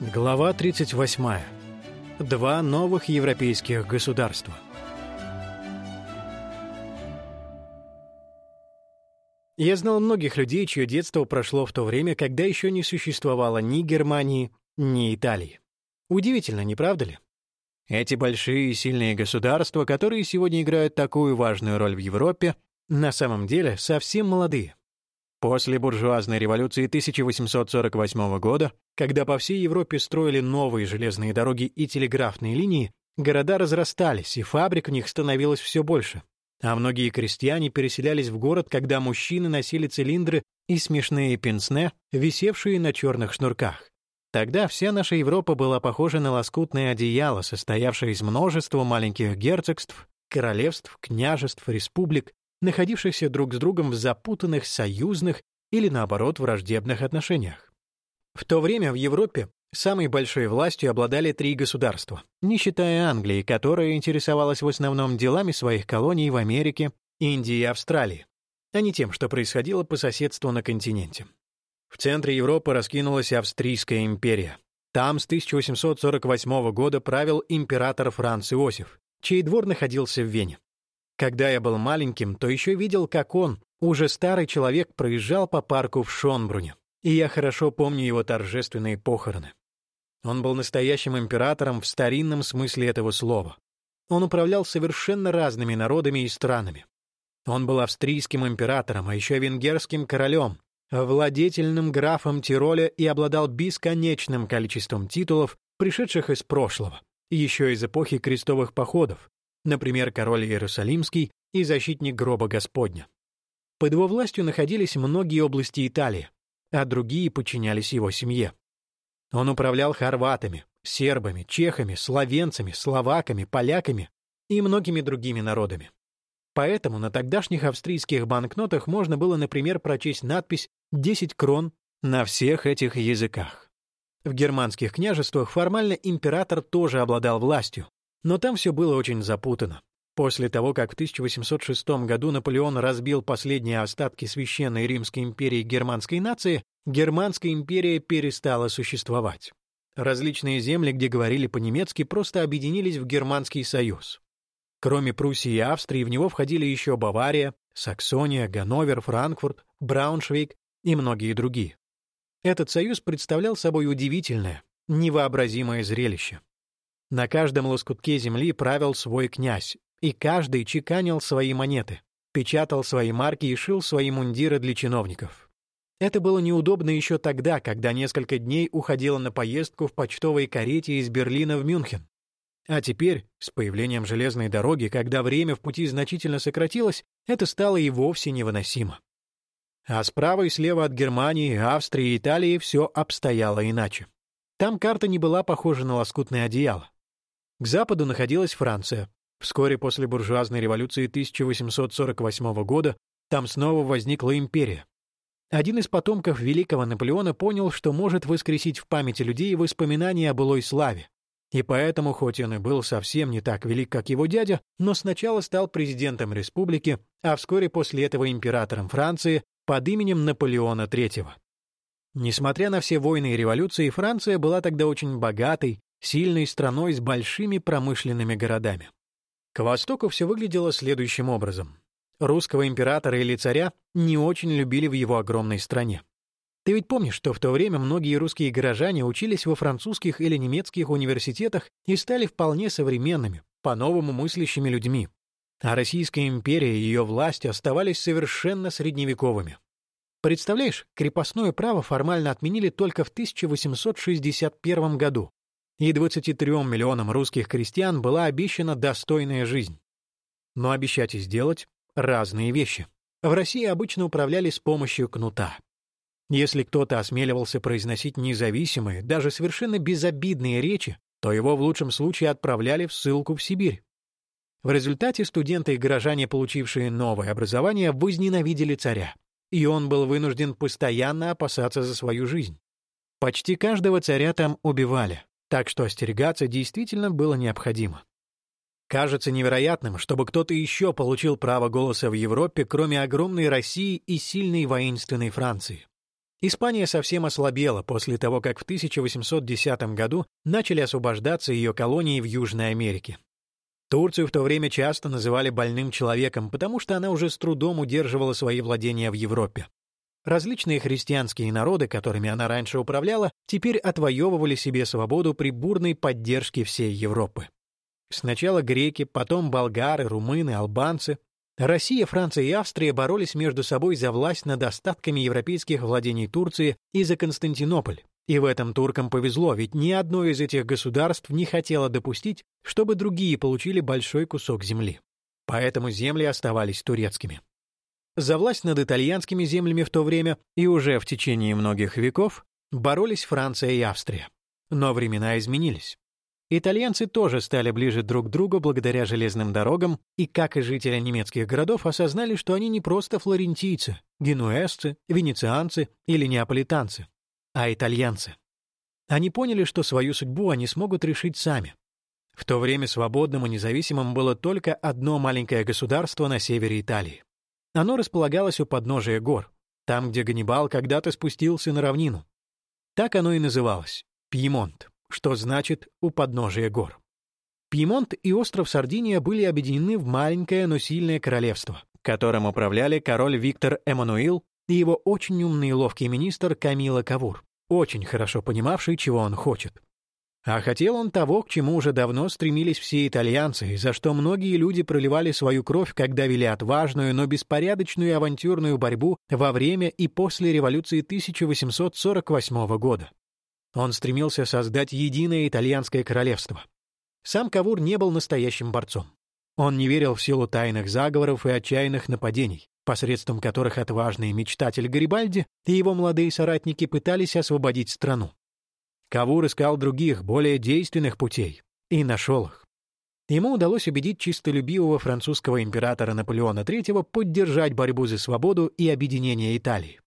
Глава 38. Два новых европейских государства. Я знал многих людей, чье детство прошло в то время, когда еще не существовало ни Германии, ни Италии. Удивительно, не правда ли? Эти большие и сильные государства, которые сегодня играют такую важную роль в Европе, на самом деле совсем молодые. После буржуазной революции 1848 года, когда по всей Европе строили новые железные дороги и телеграфные линии, города разрастались, и фабрик в них становилось все больше. А многие крестьяне переселялись в город, когда мужчины носили цилиндры и смешные пенсне, висевшие на черных шнурках. Тогда вся наша Европа была похожа на лоскутное одеяло, состоявшее из множества маленьких герцогств, королевств, княжеств, республик, находившихся друг с другом в запутанных союзных или, наоборот, враждебных отношениях. В то время в Европе самой большой властью обладали три государства, не считая Англии, которая интересовалась в основном делами своих колоний в Америке, Индии и Австралии, а не тем, что происходило по соседству на континенте. В центре Европы раскинулась Австрийская империя. Там с 1848 года правил император Франц Иосиф, чей двор находился в Вене. Когда я был маленьким, то еще видел, как он, уже старый человек, проезжал по парку в Шонбруне, и я хорошо помню его торжественные похороны. Он был настоящим императором в старинном смысле этого слова. Он управлял совершенно разными народами и странами. Он был австрийским императором, а еще венгерским королем, владетельным графом Тироля и обладал бесконечным количеством титулов, пришедших из прошлого, еще из эпохи крестовых походов, например, король Иерусалимский и защитник гроба Господня. Под его властью находились многие области Италии, а другие подчинялись его семье. Он управлял хорватами, сербами, чехами, словенцами, словаками, поляками и многими другими народами. Поэтому на тогдашних австрийских банкнотах можно было, например, прочесть надпись «10 крон» на всех этих языках. В германских княжествах формально император тоже обладал властью, но там все было очень запутано. После того, как в 1806 году Наполеон разбил последние остатки Священной Римской империи германской нации, Германская империя перестала существовать. Различные земли, где говорили по-немецки, просто объединились в Германский союз. Кроме Пруссии и Австрии, в него входили еще Бавария, Саксония, Ганновер, Франкфурт, Брауншвейг и многие другие. Этот союз представлял собой удивительное, невообразимое зрелище. На каждом лоскутке земли правил свой князь, и каждый чеканил свои монеты, печатал свои марки и шил свои мундиры для чиновников. Это было неудобно еще тогда, когда несколько дней уходило на поездку в почтовой карете из Берлина в Мюнхен. А теперь, с появлением железной дороги, когда время в пути значительно сократилось, это стало и вовсе невыносимо. А справа и слева от Германии, Австрии и Италии все обстояло иначе. Там карта не была похожа на лоскутное одеяло. К западу находилась Франция. Вскоре после буржуазной революции 1848 года там снова возникла империя. Один из потомков великого Наполеона понял, что может воскресить в памяти людей воспоминания о былой славе. И поэтому, хоть он и был совсем не так велик, как его дядя, но сначала стал президентом республики, а вскоре после этого императором Франции под именем Наполеона III. Несмотря на все войны и революции, Франция была тогда очень богатой, сильной страной с большими промышленными городами. К востоку все выглядело следующим образом. Русского императора или царя не очень любили в его огромной стране. Ты ведь помнишь, что в то время многие русские горожане учились во французских или немецких университетах и стали вполне современными, по-новому мыслящими людьми. А Российская империя и ее власть оставались совершенно средневековыми. Представляешь, крепостное право формально отменили только в 1861 году, и 23 миллионам русских крестьян была обещана достойная жизнь. Но обещать и сделать — разные вещи. В России обычно управляли с помощью кнута. Если кто-то осмеливался произносить независимые, даже совершенно безобидные речи, то его в лучшем случае отправляли в ссылку в Сибирь. В результате студенты и горожане, получившие новое образование, возненавидели царя, и он был вынужден постоянно опасаться за свою жизнь. Почти каждого царя там убивали, так что остерегаться действительно было необходимо. Кажется невероятным, чтобы кто-то еще получил право голоса в Европе, кроме огромной России и сильной воинственной Франции. Испания совсем ослабела после того, как в 1810 году начали освобождаться ее колонии в Южной Америке. Турцию в то время часто называли больным человеком, потому что она уже с трудом удерживала свои владения в Европе. Различные христианские народы, которыми она раньше управляла, теперь отвоевывали себе свободу при бурной поддержке всей Европы. Сначала греки, потом болгары, румыны, албанцы, Россия, Франция и Австрия боролись между собой за власть над остатками европейских владений Турции и за Константинополь. И в этом туркам повезло, ведь ни одно из этих государств не хотело допустить, чтобы другие получили большой кусок земли. Поэтому земли оставались турецкими. За власть над итальянскими землями в то время и уже в течение многих веков боролись Франция и Австрия. Но времена изменились. Итальянцы тоже стали ближе друг к другу благодаря железным дорогам и, как и жители немецких городов, осознали, что они не просто флорентийцы, генуэзцы, венецианцы или неаполитанцы, а итальянцы. Они поняли, что свою судьбу они смогут решить сами. В то время свободным и независимым было только одно маленькое государство на севере Италии. Оно располагалось у подножия гор, там, где Ганнибал когда-то спустился на равнину. Так оно и называлось — Пьемонт что значит «у подножия гор». Пьемонт и остров Сардиния были объединены в маленькое, но сильное королевство, которым управляли король Виктор Эммануил и его очень умный и ловкий министр Камила Кавур, очень хорошо понимавший, чего он хочет. А хотел он того, к чему уже давно стремились все итальянцы, за что многие люди проливали свою кровь, когда вели отважную, но беспорядочную авантюрную борьбу во время и после революции 1848 года. Он стремился создать единое итальянское королевство. Сам Кавур не был настоящим борцом. Он не верил в силу тайных заговоров и отчаянных нападений, посредством которых отважный мечтатель Гарибальди и его молодые соратники пытались освободить страну. Кавур искал других, более действенных путей, и нашел их. Ему удалось убедить чистолюбивого французского императора Наполеона III поддержать борьбу за свободу и объединение Италии.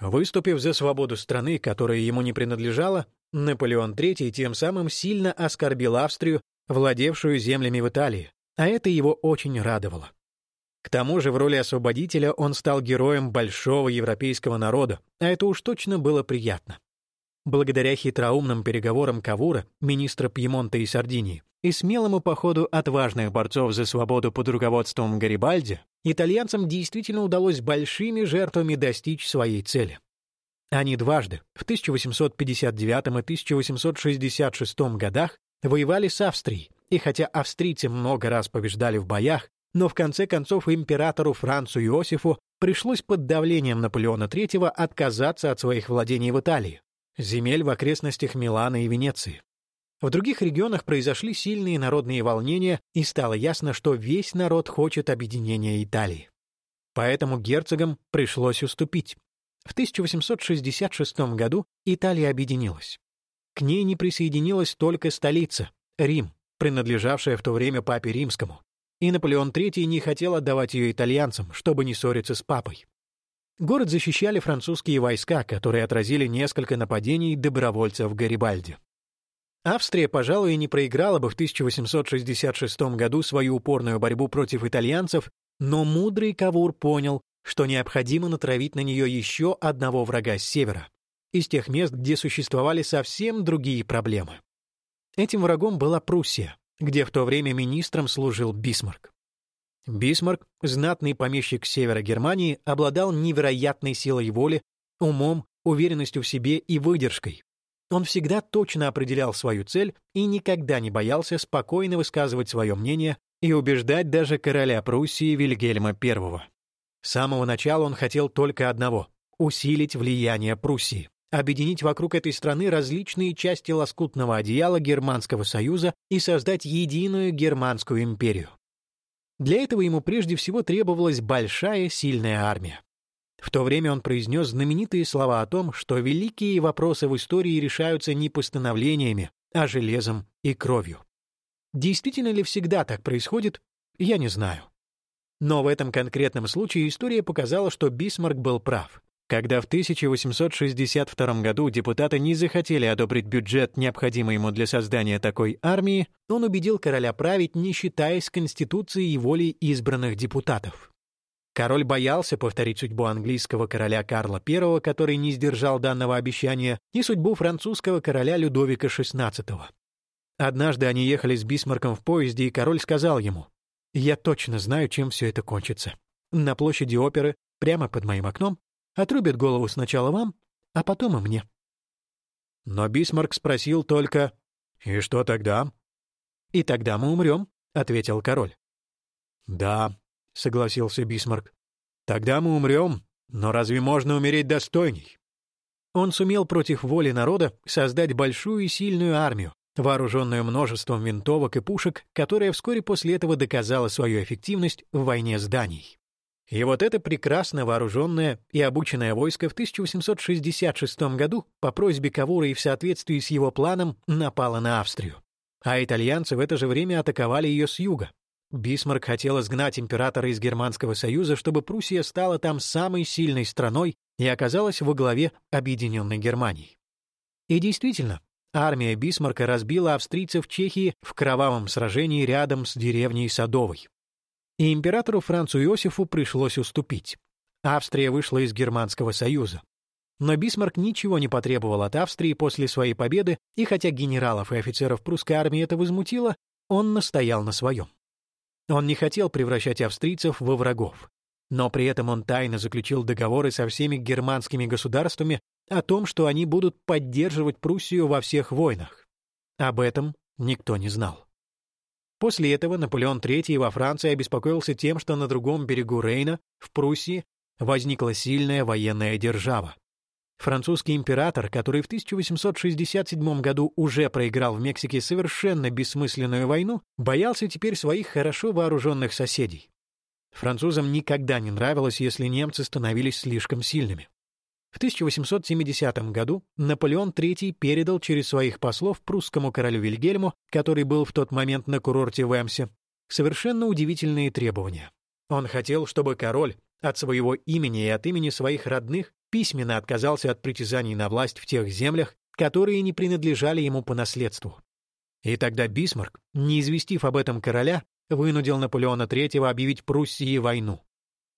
Выступив за свободу страны, которая ему не принадлежала, Наполеон III тем самым сильно оскорбил Австрию, владевшую землями в Италии, а это его очень радовало. К тому же в роли освободителя он стал героем большого европейского народа, а это уж точно было приятно. Благодаря хитроумным переговорам Кавура, министра Пьемонта и Сардинии, и смелому походу отважных борцов за свободу под руководством Гарибальди, итальянцам действительно удалось большими жертвами достичь своей цели. Они дважды, в 1859 и 1866 годах, воевали с Австрией, и хотя австрийцы много раз побеждали в боях, но в конце концов императору Францу Иосифу пришлось под давлением Наполеона III отказаться от своих владений в Италии, земель в окрестностях Милана и Венеции. В других регионах произошли сильные народные волнения, и стало ясно, что весь народ хочет объединения Италии. Поэтому герцогам пришлось уступить. В 1866 году Италия объединилась. К ней не присоединилась только столица, Рим, принадлежавшая в то время папе римскому. И Наполеон III не хотел отдавать ее итальянцам, чтобы не ссориться с папой. Город защищали французские войска, которые отразили несколько нападений добровольцев Гарибальди. Австрия, пожалуй, не проиграла бы в 1866 году свою упорную борьбу против итальянцев, но мудрый Кавур понял, что необходимо натравить на нее еще одного врага с севера, из тех мест, где существовали совсем другие проблемы. Этим врагом была Пруссия, где в то время министром служил Бисмарк. Бисмарк, знатный помещик севера Германии, обладал невероятной силой воли, умом, уверенностью в себе и выдержкой, он всегда точно определял свою цель и никогда не боялся спокойно высказывать свое мнение и убеждать даже короля Пруссии Вильгельма I. С самого начала он хотел только одного — усилить влияние Пруссии, объединить вокруг этой страны различные части лоскутного одеяла Германского союза и создать единую Германскую империю. Для этого ему прежде всего требовалась большая сильная армия. В то время он произнес знаменитые слова о том, что великие вопросы в истории решаются не постановлениями, а железом и кровью. Действительно ли всегда так происходит, я не знаю. Но в этом конкретном случае история показала, что Бисмарк был прав. Когда в 1862 году депутаты не захотели одобрить бюджет, необходимый ему для создания такой армии, он убедил короля править, не считаясь Конституцией и волей избранных депутатов. Король боялся повторить судьбу английского короля Карла I, который не сдержал данного обещания, и судьбу французского короля Людовика XVI. Однажды они ехали с Бисмарком в поезде, и король сказал ему, «Я точно знаю, чем все это кончится. На площади оперы, прямо под моим окном, отрубят голову сначала вам, а потом и мне». Но Бисмарк спросил только, «И что тогда?» «И тогда мы умрем», — ответил король. «Да», — согласился Бисмарк. «Тогда мы умрем, но разве можно умереть достойней?» Он сумел против воли народа создать большую и сильную армию, вооруженную множеством винтовок и пушек, которая вскоре после этого доказала свою эффективность в войне с Данией. И вот это прекрасно вооруженное и обученное войско в 1866 году по просьбе Кавура и в соответствии с его планом напало на Австрию. А итальянцы в это же время атаковали ее с юга, Бисмарк хотел изгнать императора из Германского союза, чтобы Пруссия стала там самой сильной страной и оказалась во главе объединенной Германии. И действительно, армия Бисмарка разбила австрийцев в Чехии в кровавом сражении рядом с деревней Садовой. И императору Францу Иосифу пришлось уступить. Австрия вышла из Германского союза. Но Бисмарк ничего не потребовал от Австрии после своей победы, и хотя генералов и офицеров прусской армии это возмутило, он настоял на своем. Он не хотел превращать австрийцев во врагов, но при этом он тайно заключил договоры со всеми германскими государствами о том, что они будут поддерживать Пруссию во всех войнах. Об этом никто не знал. После этого Наполеон III во Франции обеспокоился тем, что на другом берегу Рейна, в Пруссии, возникла сильная военная держава. Французский император, который в 1867 году уже проиграл в Мексике совершенно бессмысленную войну, боялся теперь своих хорошо вооруженных соседей. Французам никогда не нравилось, если немцы становились слишком сильными. В 1870 году Наполеон III передал через своих послов прусскому королю Вильгельму, который был в тот момент на курорте в Эмсе, совершенно удивительные требования. Он хотел, чтобы король от своего имени и от имени своих родных письменно отказался от притязаний на власть в тех землях, которые не принадлежали ему по наследству. И тогда Бисмарк, не известив об этом короля, вынудил Наполеона III объявить Пруссии войну.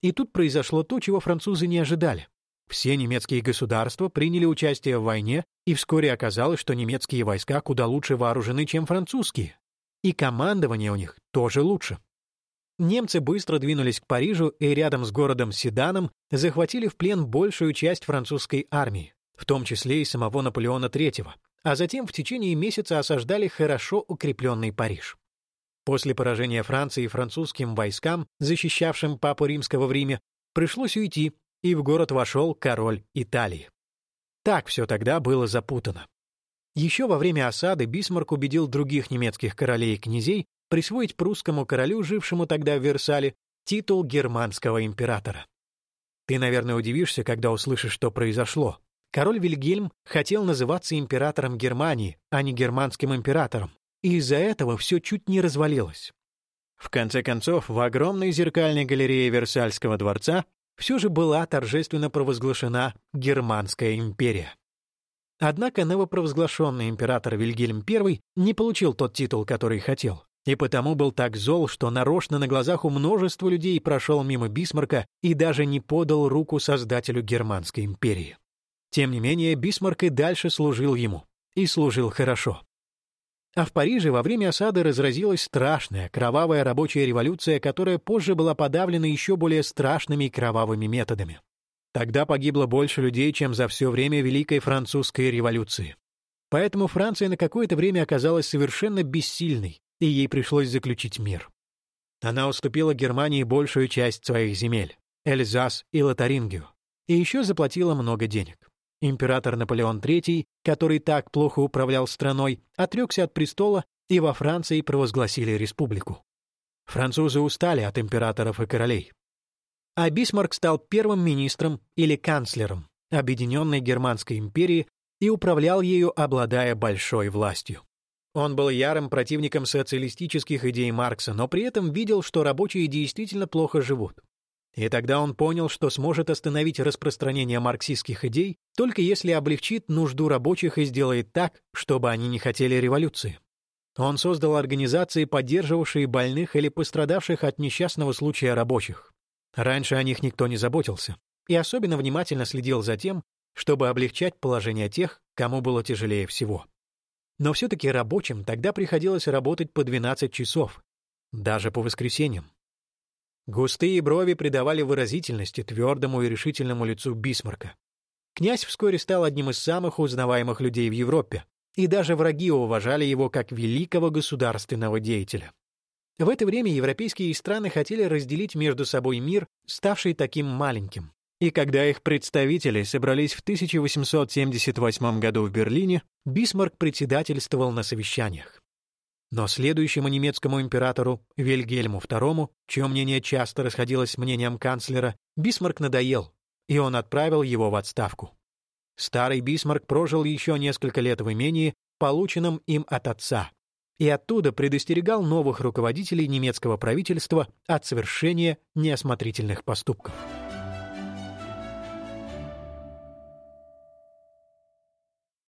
И тут произошло то, чего французы не ожидали. Все немецкие государства приняли участие в войне, и вскоре оказалось, что немецкие войска куда лучше вооружены, чем французские. И командование у них тоже лучше. Немцы быстро двинулись к Парижу и рядом с городом Седаном захватили в плен большую часть французской армии, в том числе и самого Наполеона III, а затем в течение месяца осаждали хорошо укрепленный Париж. После поражения Франции французским войскам, защищавшим Папу Римского в Риме, пришлось уйти, и в город вошел король Италии. Так все тогда было запутано. Еще во время осады Бисмарк убедил других немецких королей и князей присвоить прусскому королю, жившему тогда в Версале, титул германского императора. Ты, наверное, удивишься, когда услышишь, что произошло. Король Вильгельм хотел называться императором Германии, а не германским императором, и из-за этого все чуть не развалилось. В конце концов, в огромной зеркальной галерее Версальского дворца все же была торжественно провозглашена Германская империя. Однако новопровозглашенный император Вильгельм I не получил тот титул, который хотел и потому был так зол, что нарочно на глазах у множества людей прошел мимо Бисмарка и даже не подал руку создателю Германской империи. Тем не менее, Бисмарк и дальше служил ему, и служил хорошо. А в Париже во время осады разразилась страшная, кровавая рабочая революция, которая позже была подавлена еще более страшными кровавыми методами. Тогда погибло больше людей, чем за все время Великой Французской революции. Поэтому Франция на какое-то время оказалась совершенно бессильной, и ей пришлось заключить мир. Она уступила Германии большую часть своих земель — Эльзас и Лотарингию, и еще заплатила много денег. Император Наполеон III, который так плохо управлял страной, отрекся от престола, и во Франции провозгласили республику. Французы устали от императоров и королей. А Бисмарк стал первым министром или канцлером Объединенной Германской империи и управлял ею, обладая большой властью. Он был ярым противником социалистических идей Маркса, но при этом видел, что рабочие действительно плохо живут. И тогда он понял, что сможет остановить распространение марксистских идей, только если облегчит нужду рабочих и сделает так, чтобы они не хотели революции. Он создал организации, поддерживавшие больных или пострадавших от несчастного случая рабочих. Раньше о них никто не заботился и особенно внимательно следил за тем, чтобы облегчать положение тех, кому было тяжелее всего. Но все-таки рабочим тогда приходилось работать по 12 часов, даже по воскресеньям. Густые брови придавали выразительности твердому и решительному лицу Бисмарка. Князь вскоре стал одним из самых узнаваемых людей в Европе, и даже враги уважали его как великого государственного деятеля. В это время европейские страны хотели разделить между собой мир, ставший таким маленьким. И когда их представители собрались в 1878 году в Берлине, Бисмарк председательствовал на совещаниях. Но следующему немецкому императору, Вильгельму II, чье мнение часто расходилось с мнением канцлера, Бисмарк надоел, и он отправил его в отставку. Старый Бисмарк прожил еще несколько лет в имении, полученном им от отца, и оттуда предостерегал новых руководителей немецкого правительства от совершения неосмотрительных поступков.